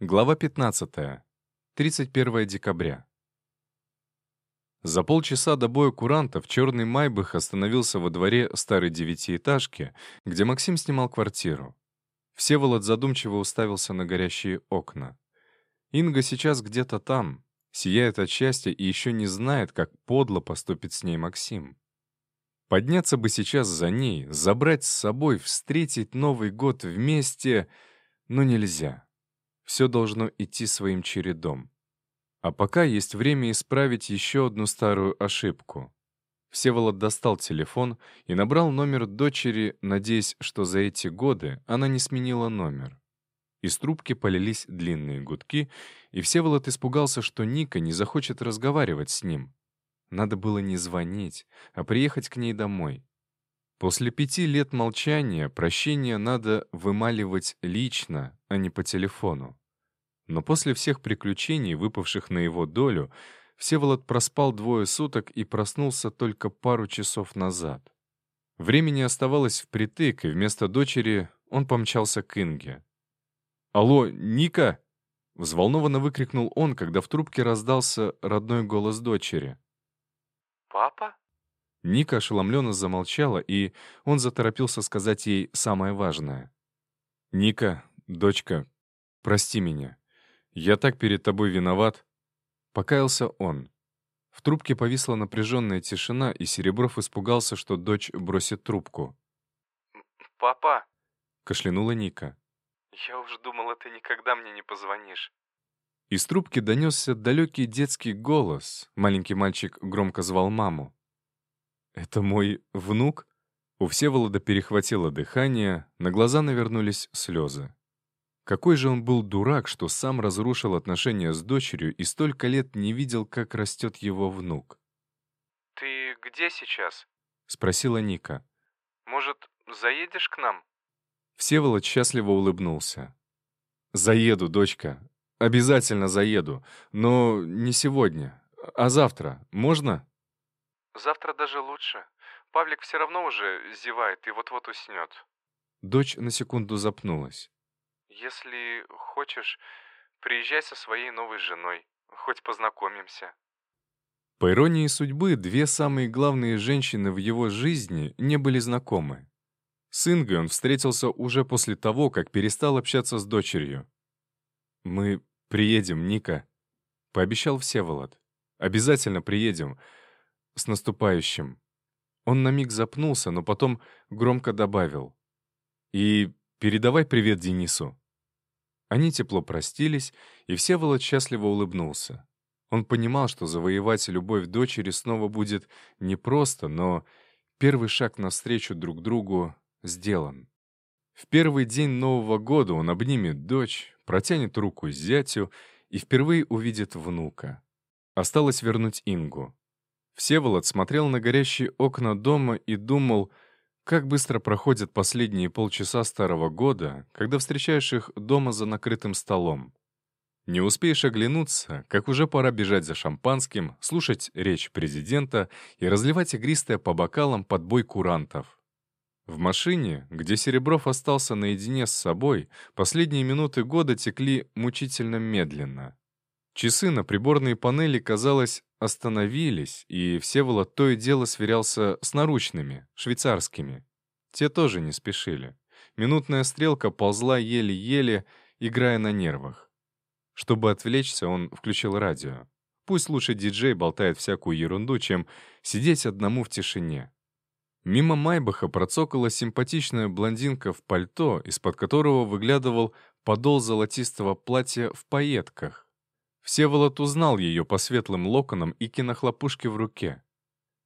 Глава 15. 31 декабря. За полчаса до боя курантов черный Майбах остановился во дворе старой девятиэтажки, где Максим снимал квартиру. Всеволод задумчиво уставился на горящие окна. Инга сейчас где-то там, сияет от счастья и еще не знает, как подло поступит с ней Максим. Подняться бы сейчас за ней, забрать с собой, встретить Новый год вместе, но нельзя. Все должно идти своим чередом. А пока есть время исправить еще одну старую ошибку. Всеволод достал телефон и набрал номер дочери, надеясь, что за эти годы она не сменила номер. Из трубки полились длинные гудки, и Всеволод испугался, что Ника не захочет разговаривать с ним. Надо было не звонить, а приехать к ней домой. После пяти лет молчания прощение надо вымаливать лично, а не по телефону. Но после всех приключений, выпавших на его долю, Всеволод проспал двое суток и проснулся только пару часов назад. Времени оставалось впритык, и вместо дочери он помчался к Инге. «Алло, Ника!» — взволнованно выкрикнул он, когда в трубке раздался родной голос дочери. «Папа?» Ника ошеломленно замолчала, и он заторопился сказать ей самое важное. «Ника, дочка, прости меня. Я так перед тобой виноват». Покаялся он. В трубке повисла напряженная тишина, и Серебров испугался, что дочь бросит трубку. «Папа?» — кашлянула Ника. «Я уже думала, ты никогда мне не позвонишь». Из трубки донесся далекий детский голос. Маленький мальчик громко звал маму. «Это мой внук?» У Всеволода перехватило дыхание, на глаза навернулись слезы. Какой же он был дурак, что сам разрушил отношения с дочерью и столько лет не видел, как растет его внук. «Ты где сейчас?» — спросила Ника. «Может, заедешь к нам?» Всеволод счастливо улыбнулся. «Заеду, дочка. Обязательно заеду. Но не сегодня, а завтра. Можно?» Завтра даже лучше. Павлик все равно уже зевает и вот-вот уснет. Дочь на секунду запнулась. Если хочешь, приезжай со своей новой женой. Хоть познакомимся. По иронии судьбы, две самые главные женщины в его жизни не были знакомы. С Ингой он встретился уже после того, как перестал общаться с дочерью. «Мы приедем, Ника», — пообещал Всеволод. «Обязательно приедем с наступающим». Он на миг запнулся, но потом громко добавил. «И передавай привет Денису». Они тепло простились, и Всеволод счастливо улыбнулся. Он понимал, что завоевать любовь дочери снова будет непросто, но первый шаг навстречу друг другу сделан. В первый день Нового года он обнимет дочь, протянет руку зятю и впервые увидит внука. Осталось вернуть Ингу. Всеволод смотрел на горящие окна дома и думал, как быстро проходят последние полчаса старого года, когда встречаешь их дома за накрытым столом. Не успеешь оглянуться, как уже пора бежать за шампанским, слушать речь президента и разливать игристое по бокалам под бой курантов. В машине, где Серебров остался наедине с собой, последние минуты года текли мучительно медленно. Часы на приборной панели, казалось, остановились, и Всеволод то и дело сверялся с наручными, швейцарскими. Те тоже не спешили. Минутная стрелка ползла еле-еле, играя на нервах. Чтобы отвлечься, он включил радио. Пусть лучше диджей болтает всякую ерунду, чем сидеть одному в тишине. Мимо Майбаха процокала симпатичная блондинка в пальто, из-под которого выглядывал подол золотистого платья в пайетках. Всеволод узнал ее по светлым локонам и кинохлопушке в руке.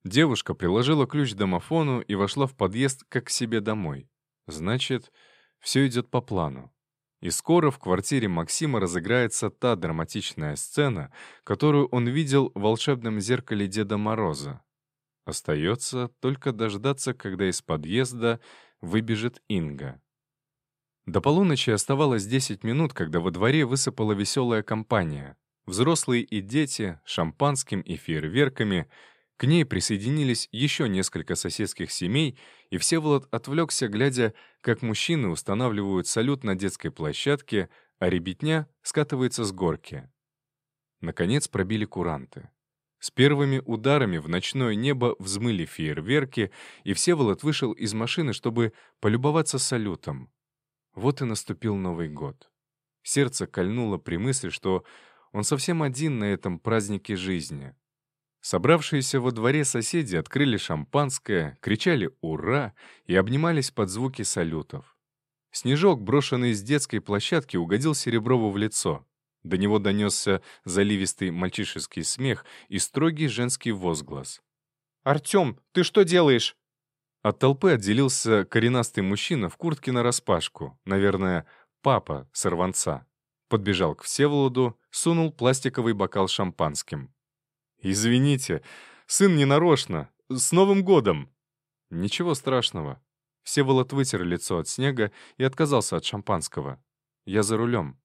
Девушка приложила ключ к домофону и вошла в подъезд как к себе домой. Значит, все идет по плану. И скоро в квартире Максима разыграется та драматичная сцена, которую он видел в волшебном зеркале Деда Мороза. Остается только дождаться, когда из подъезда выбежит Инга. До полуночи оставалось 10 минут, когда во дворе высыпала веселая компания. Взрослые и дети, шампанским и фейерверками. К ней присоединились еще несколько соседских семей, и Всеволод отвлекся, глядя, как мужчины устанавливают салют на детской площадке, а ребятня скатывается с горки. Наконец пробили куранты. С первыми ударами в ночное небо взмыли фейерверки, и Всеволод вышел из машины, чтобы полюбоваться салютом. Вот и наступил Новый год. Сердце кольнуло при мысли, что он совсем один на этом празднике жизни. Собравшиеся во дворе соседи открыли шампанское, кричали «Ура!» и обнимались под звуки салютов. Снежок, брошенный с детской площадки, угодил Сереброву в лицо. До него донесся заливистый мальчишеский смех и строгий женский возглас. «Артем, ты что делаешь?» От толпы отделился коренастый мужчина в куртке нараспашку, наверное, папа сорванца. Подбежал к Всеволоду, сунул пластиковый бокал шампанским. «Извините, сын ненарочно. С Новым годом!» «Ничего страшного». Всеволод вытер лицо от снега и отказался от шампанского. «Я за рулем».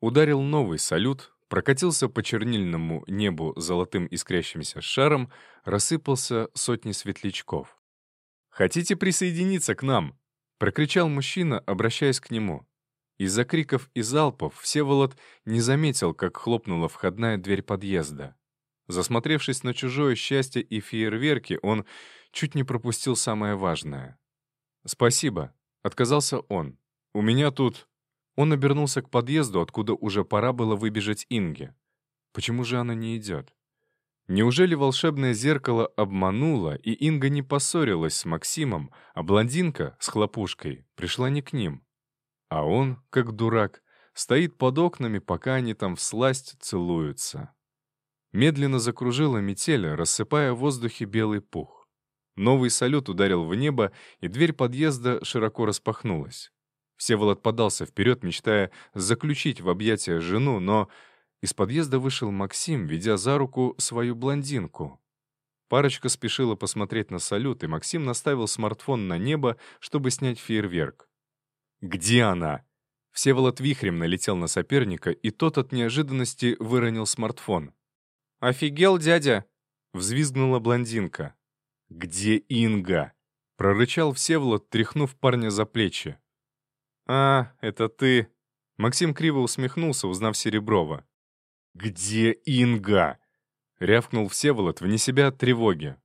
Ударил новый салют, прокатился по чернильному небу золотым искрящимся шаром, рассыпался сотни светлячков. «Хотите присоединиться к нам?» — прокричал мужчина, обращаясь к нему. Из-за криков и залпов Всеволод не заметил, как хлопнула входная дверь подъезда. Засмотревшись на чужое счастье и фейерверки, он чуть не пропустил самое важное. «Спасибо», — отказался он. «У меня тут...» Он обернулся к подъезду, откуда уже пора было выбежать Инге. Почему же она не идет? Неужели волшебное зеркало обмануло, и Инга не поссорилась с Максимом, а блондинка с хлопушкой пришла не к ним? А он, как дурак, стоит под окнами, пока они там всласть целуются. Медленно закружила метель, рассыпая в воздухе белый пух. Новый салют ударил в небо, и дверь подъезда широко распахнулась. Всеволод подался вперед, мечтая заключить в объятия жену, но из подъезда вышел Максим, ведя за руку свою блондинку. Парочка спешила посмотреть на салют, и Максим наставил смартфон на небо, чтобы снять фейерверк. «Где она?» Всеволод вихрем налетел на соперника, и тот от неожиданности выронил смартфон. «Офигел, дядя!» — взвизгнула блондинка. «Где Инга?» — прорычал Всеволод, тряхнув парня за плечи. «А, это ты...» Максим криво усмехнулся, узнав Сереброва. «Где Инга?» — рявкнул Всеволод вне себя от тревоги.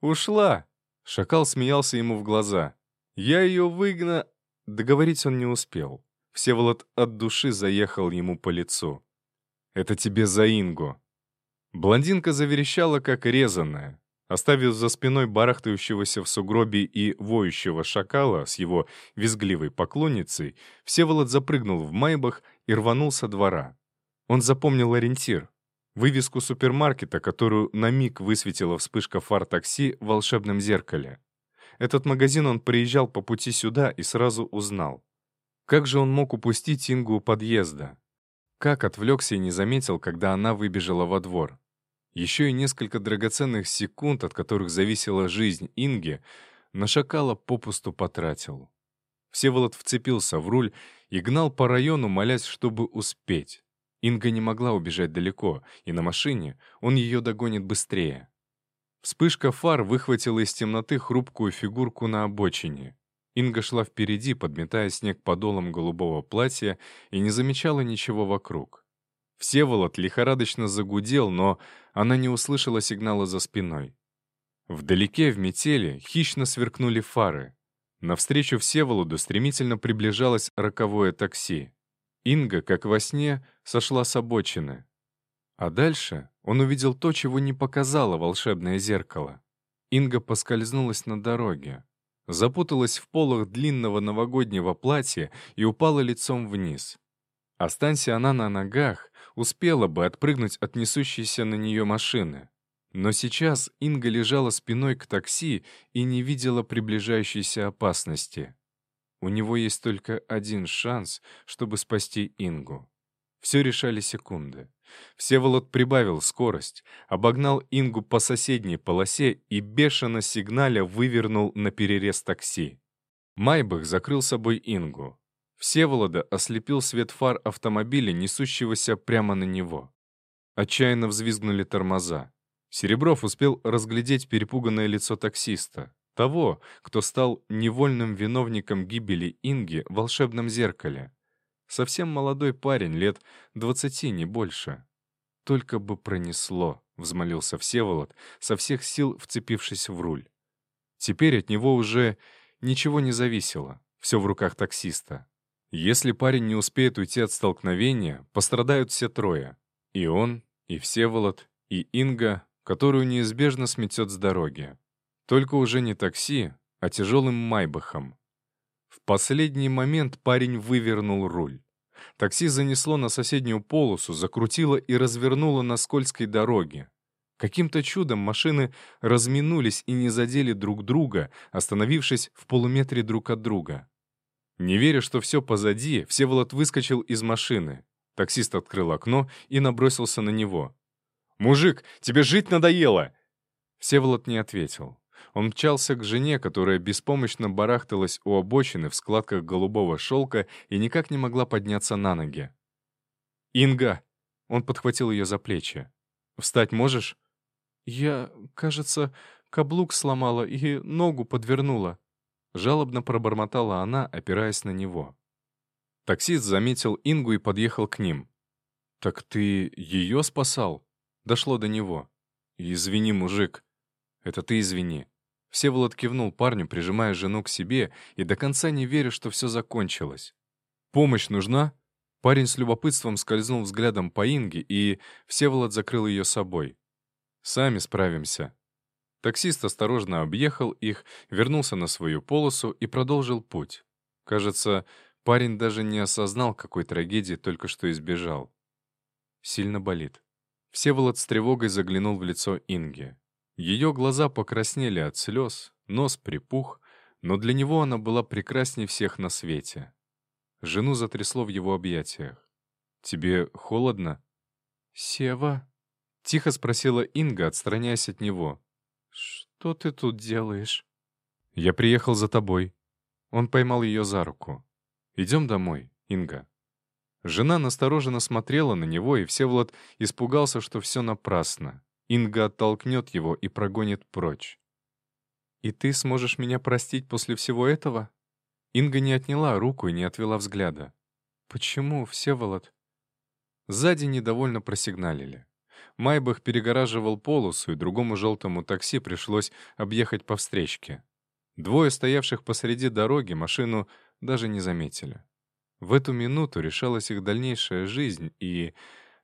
«Ушла!» — шакал смеялся ему в глаза. «Я ее выгна...» Договорить он не успел. Всеволод от души заехал ему по лицу. «Это тебе за Ингу!» Блондинка заверещала, как резаная. Оставив за спиной барахтающегося в сугробе и воющего шакала с его визгливой поклонницей, Всеволод запрыгнул в майбах и рванул со двора. Он запомнил ориентир — вывеску супермаркета, которую на миг высветила вспышка фар такси в волшебном зеркале. Этот магазин он приезжал по пути сюда и сразу узнал. Как же он мог упустить Ингу у подъезда? Как отвлекся и не заметил, когда она выбежала во двор? Еще и несколько драгоценных секунд, от которых зависела жизнь Инги, на шакала попусту потратил. Всеволод вцепился в руль и гнал по району, молясь, чтобы успеть. Инга не могла убежать далеко, и на машине он ее догонит быстрее. Вспышка фар выхватила из темноты хрупкую фигурку на обочине. Инга шла впереди, подметая снег подолом голубого платья, и не замечала ничего вокруг. Всеволод лихорадочно загудел, но она не услышала сигнала за спиной. Вдалеке, в метели, хищно сверкнули фары. Навстречу Всеволоду стремительно приближалось роковое такси. Инга, как во сне, сошла с обочины. А дальше он увидел то, чего не показало волшебное зеркало. Инга поскользнулась на дороге, запуталась в полах длинного новогоднего платья и упала лицом вниз. Останься она на ногах, успела бы отпрыгнуть от несущейся на нее машины. Но сейчас Инга лежала спиной к такси и не видела приближающейся опасности. У него есть только один шанс, чтобы спасти Ингу. Все решали секунды. Всеволод прибавил скорость, обогнал Ингу по соседней полосе и бешено сигналя вывернул на перерез такси. Майбах закрыл собой Ингу. Всеволода ослепил свет фар автомобиля, несущегося прямо на него. Отчаянно взвизгнули тормоза. Серебров успел разглядеть перепуганное лицо таксиста, того, кто стал невольным виновником гибели Инги в волшебном зеркале. Совсем молодой парень, лет двадцати, не больше. Только бы пронесло, взмолился Всеволод, со всех сил вцепившись в руль. Теперь от него уже ничего не зависело, все в руках таксиста. Если парень не успеет уйти от столкновения, пострадают все трое. И он, и Всеволод, и Инга, которую неизбежно сметет с дороги. Только уже не такси, а тяжелым майбахом. В последний момент парень вывернул руль. Такси занесло на соседнюю полосу, закрутило и развернуло на скользкой дороге. Каким-то чудом машины разминулись и не задели друг друга, остановившись в полуметре друг от друга. Не веря, что все позади, Всеволод выскочил из машины. Таксист открыл окно и набросился на него. «Мужик, тебе жить надоело!» Всеволод не ответил. Он мчался к жене, которая беспомощно барахталась у обочины в складках голубого шелка и никак не могла подняться на ноги. «Инга!» Он подхватил ее за плечи. «Встать можешь?» «Я, кажется, каблук сломала и ногу подвернула», Жалобно пробормотала она, опираясь на него. Таксист заметил Ингу и подъехал к ним. «Так ты ее спасал?» Дошло до него. «Извини, мужик». «Это ты извини». Всеволод кивнул парню, прижимая жену к себе, и до конца не веря, что все закончилось. «Помощь нужна?» Парень с любопытством скользнул взглядом по Инге, и Всеволод закрыл ее собой. «Сами справимся», Таксист осторожно объехал их, вернулся на свою полосу и продолжил путь. Кажется, парень даже не осознал, какой трагедии только что избежал. Сильно болит. Всеволод с тревогой заглянул в лицо Инги. Ее глаза покраснели от слез, нос припух, но для него она была прекрасней всех на свете. Жену затрясло в его объятиях. «Тебе холодно?» «Сева?» — тихо спросила Инга, отстраняясь от него. «Что ты тут делаешь?» «Я приехал за тобой». Он поймал ее за руку. «Идем домой, Инга». Жена настороженно смотрела на него, и Всеволод испугался, что все напрасно. Инга оттолкнет его и прогонит прочь. «И ты сможешь меня простить после всего этого?» Инга не отняла руку и не отвела взгляда. «Почему, Всеволод?» Сзади недовольно просигналили. Майбах перегораживал полосу, и другому желтому такси пришлось объехать по встречке. Двое стоявших посреди дороги машину даже не заметили. В эту минуту решалась их дальнейшая жизнь, и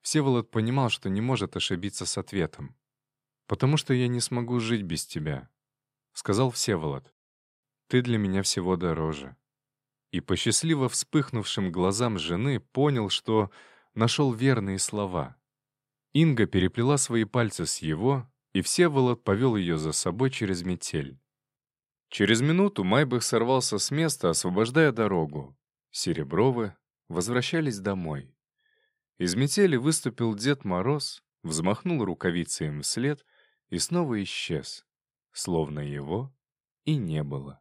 Всеволод понимал, что не может ошибиться с ответом. «Потому что я не смогу жить без тебя», — сказал Всеволод. «Ты для меня всего дороже». И по счастливо вспыхнувшим глазам жены понял, что нашел верные слова — Инга переплела свои пальцы с его, и Всеволод повел ее за собой через метель. Через минуту Майбах сорвался с места, освобождая дорогу. Серебровы возвращались домой. Из метели выступил Дед Мороз, взмахнул рукавицей им вслед и снова исчез, словно его и не было.